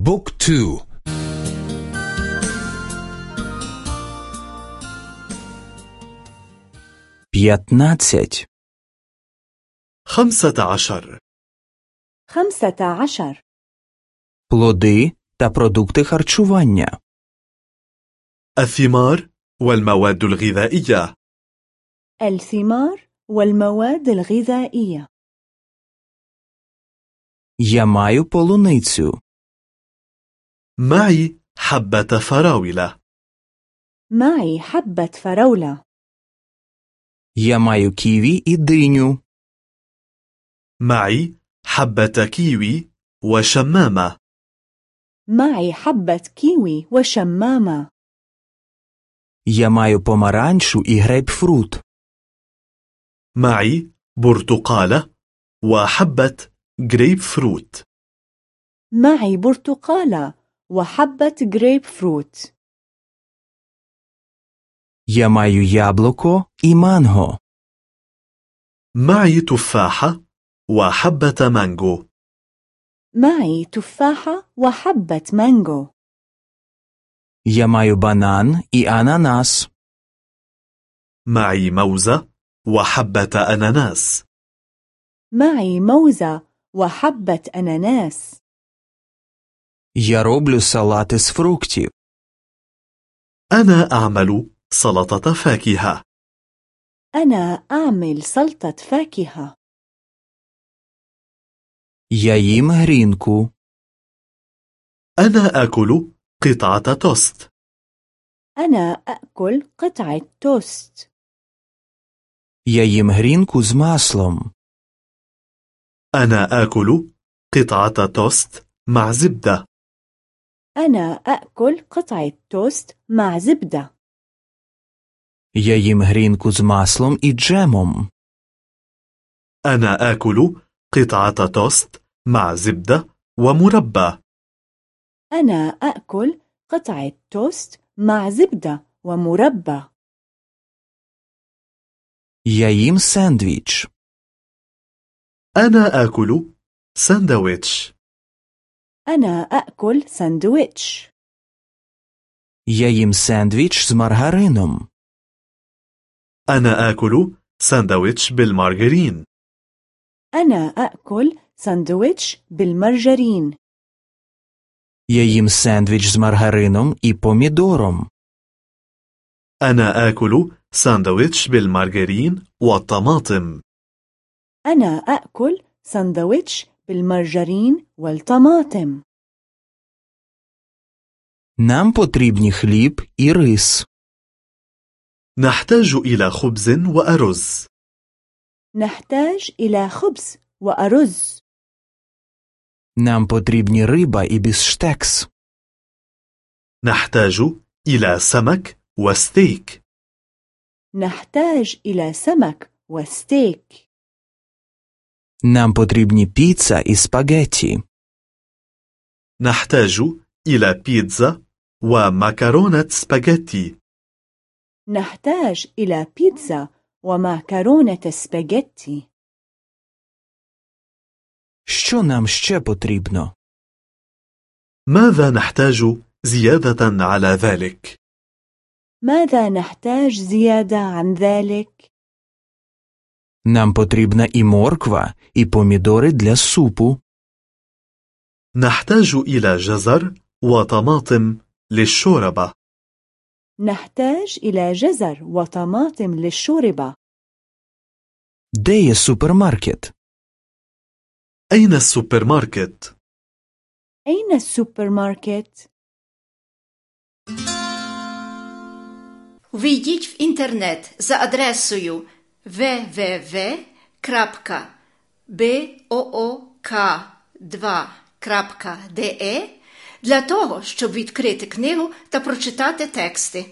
بوك تو بيتناتسج خمسة عشر خمسة عشر плоди та продукти харчування, الثمار والمواد الغذائية الثمار والمواد الغذائية Я маю полуницю. معي حبة فراولة معي حبة فراولة Я маю ківі і диню. معي حبة كيوي وشمامة معي حبة كيوي وشمامة Я маю помаранчу і грейпфрут. معي برتقالة وحبة جريب فروت معي برتقالة وحبة جريب فروت Я маю яблуко і манго. معي تفاحة وحبة مانجو معي تفاحة وحبة مانجو Я маю банан і ананас. معي موزة وحبة أناناس معي موزة وحبة أناناس Я роблю салати з фруктів. أنا أعمل سلطة فاكهة أنا أعمل سلطة فاكهة Я їм грінку. أنا آكل قطعة توست أنا أأكل قطعة توست Я їм грінку з маслом. أنا آكل قطعة توست مع زبدة أنا أأكل قطعة توست مع زبدة Я їм грінку з маслом і джемом. أنا آكل قطعة توست مع زبدة ومربى أنا أأكل قطعة توست مع زبدة ومربى Я їм сендвіч. أنا آكل ساندويتش أنا أأكل ساندويتش Я їм сендвіч з маргарином. أنا آكل ساندويتش بالمارغرين أنا أأكل ساندويتش بالمرجرين Я їм сендвіч з маргарином і помідором. أنا آكل ساندويتش بالمارغرين والطماطم أنا أأكل ساندويتش بالمرجرين والطماطم Нам потрібні хліб і рис. نحتاج إلى خبز وأرز نحتاج إلى خبز وأرز Нам потрібні риба і біфштекс. نحتاج إلى سمك وستيك نحتاج إلى سمك وستيك Нам потрібні піца і спагетті. نحتاج إلى بيتزا ومكرونة سباجيتي نحتاج إلى بيتزا ومعكرونة سباجيتي Що нам ще потрібно? ماذا نحتاج زيادة على ذلك؟ ماذا نحتاج زيادة عن ذلك؟ Нам потрібна і морква, і помідори для супу. نحتاج إلى جزر وطماطم للشوربة نحتاج إلى جزر وطماطم للشوربة Де є супермаркет? أين السوبر ماركت؟ أين السوبر ماركت؟ Ввійдіть в інтернет за адресою www.book2.de для того, щоб відкрити книгу та прочитати тексти.